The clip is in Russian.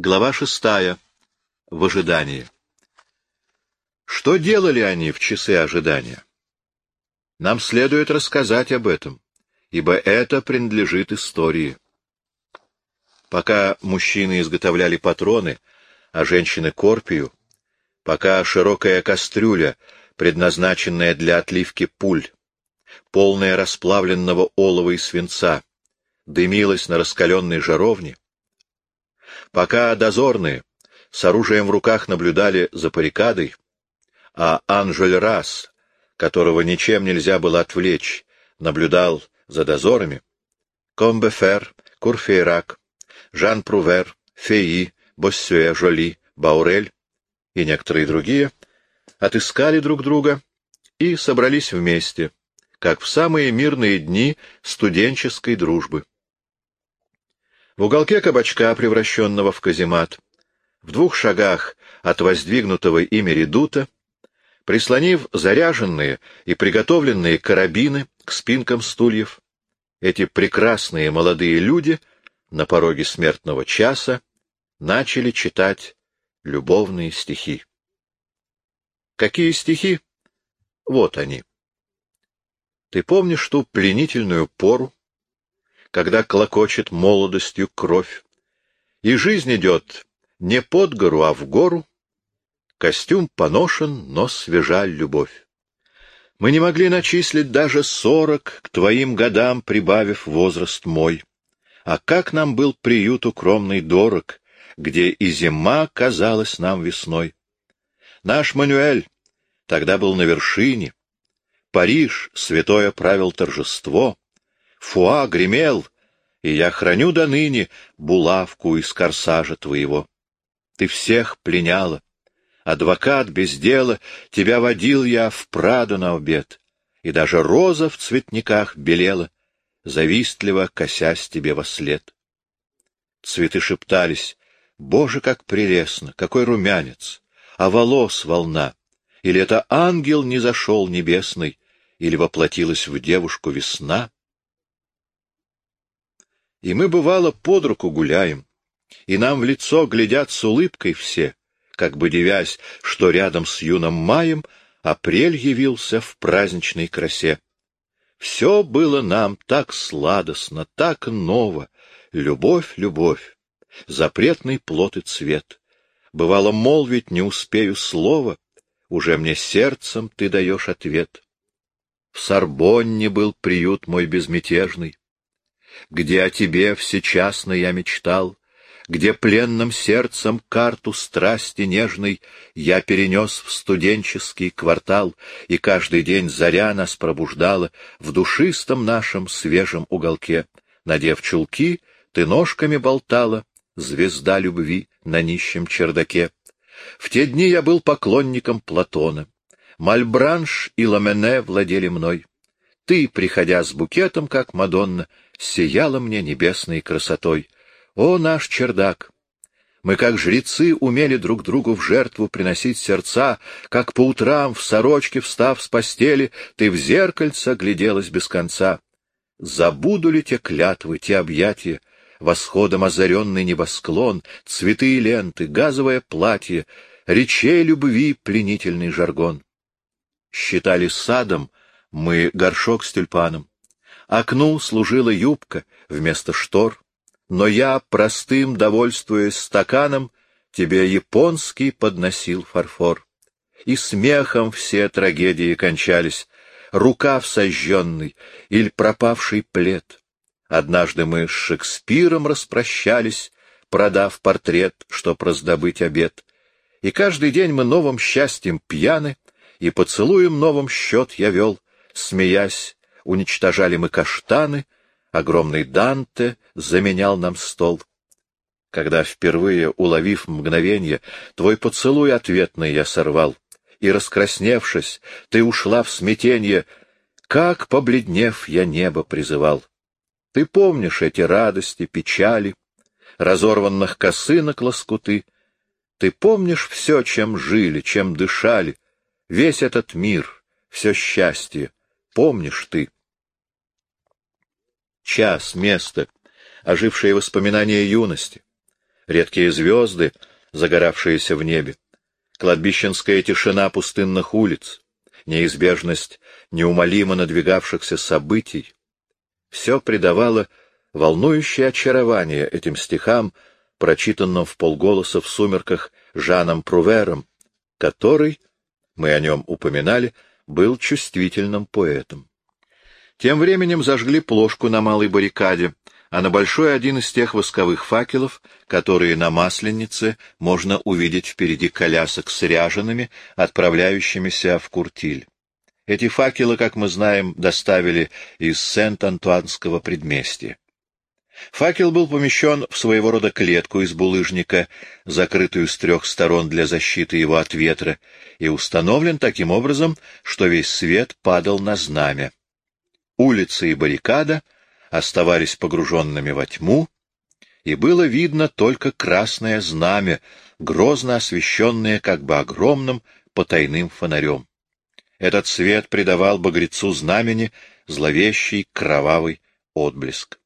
Глава шестая. В ожидании. Что делали они в часы ожидания? Нам следует рассказать об этом, ибо это принадлежит истории. Пока мужчины изготовляли патроны, а женщины — корпию, пока широкая кастрюля, предназначенная для отливки пуль, полная расплавленного олова и свинца, дымилась на раскаленной жаровне, пока дозорные с оружием в руках наблюдали за парикадой, а Анжель Расс, которого ничем нельзя было отвлечь, наблюдал за дозорами, Комбефер, Курфейрак, Жан Прувер, Феи, Боссюэ, Жоли, Баурель и некоторые другие отыскали друг друга и собрались вместе, как в самые мирные дни студенческой дружбы. В уголке кабачка, превращенного в каземат, в двух шагах от воздвигнутого ими редута, прислонив заряженные и приготовленные карабины к спинкам стульев, эти прекрасные молодые люди на пороге смертного часа начали читать любовные стихи. Какие стихи? Вот они. Ты помнишь ту пленительную пору, когда клокочет молодостью кровь. И жизнь идет не под гору, а в гору. Костюм поношен, но свежа любовь. Мы не могли начислить даже сорок, к твоим годам прибавив возраст мой. А как нам был приют укромный дорог, где и зима казалась нам весной. Наш Мануэль тогда был на вершине. Париж, святое правил торжество. Фуа гремел, и я храню до ныне булавку из корсажа твоего. Ты всех пленяла. Адвокат без дела, тебя водил я в Прадо на обед, и даже роза в цветниках белела, завистливо косясь тебе во след. Цветы шептались, Боже, как прелестно, какой румянец, а волос волна, или это ангел не зашел небесный, или воплотилась в девушку весна? И мы, бывало, под руку гуляем, и нам в лицо глядят с улыбкой все, как бы девясь, что рядом с юным маем апрель явился в праздничной красе. Все было нам так сладостно, так ново, любовь, любовь, запретный плод и цвет. Бывало, молвить не успею слова, уже мне сердцем ты даешь ответ. В Сорбонне был приют мой безмятежный, где о тебе всечасно я мечтал, где пленным сердцем карту страсти нежной я перенес в студенческий квартал, и каждый день заря нас пробуждала в душистом нашем свежем уголке. Надев чулки, ты ножками болтала, звезда любви на нищем чердаке. В те дни я был поклонником Платона. Мальбранш и Ламене владели мной. Ты, приходя с букетом, как Мадонна, сияла мне небесной красотой. О, наш чердак! Мы, как жрецы, умели друг другу в жертву приносить сердца, как по утрам, в сорочке встав с постели, ты в зеркальце гляделась без конца. Забуду ли те клятвы, те объятия, восходом озаренный небосклон, цветы и ленты, газовое платье, речей любви пленительный жаргон? Считали садом мы горшок с тюльпаном, Окну служила юбка вместо штор, но я, простым довольствуясь стаканом, тебе японский подносил фарфор. И смехом все трагедии кончались, рукав сожженный или пропавший плед. Однажды мы с Шекспиром распрощались, продав портрет, чтоб раздобыть обед. И каждый день мы новым счастьем пьяны, и поцелуем новым счет я вел, смеясь уничтожали мы каштаны, огромный Данте заменял нам стол. Когда впервые, уловив мгновенье, твой поцелуй ответный я сорвал, и, раскрасневшись, ты ушла в смятенье, как, побледнев, я небо призывал. Ты помнишь эти радости, печали, разорванных косынок лоскуты, ты помнишь все, чем жили, чем дышали, весь этот мир, все счастье, помнишь ты час, место, ожившие воспоминания юности. редкие звезды, загоравшиеся в небе, кладбищенская тишина пустынных улиц, неизбежность неумолимо надвигавшихся событий — все придавало волнующее очарование этим стихам, прочитанным в полголоса в сумерках Жаном Прувером, который, мы о нем упоминали, был чувствительным поэтом. Тем временем зажгли плошку на малой баррикаде, а на большой один из тех восковых факелов, которые на Масленице можно увидеть впереди колясок с ряжеными, отправляющимися в Куртиль. Эти факелы, как мы знаем, доставили из Сент-Антуанского предместья. Факел был помещен в своего рода клетку из булыжника, закрытую с трех сторон для защиты его от ветра, и установлен таким образом, что весь свет падал на знамя. Улицы и баррикада оставались погруженными во тьму, и было видно только красное знамя, грозно освещенное как бы огромным потайным фонарем. Этот свет придавал багрецу знамени зловещий кровавый отблеск.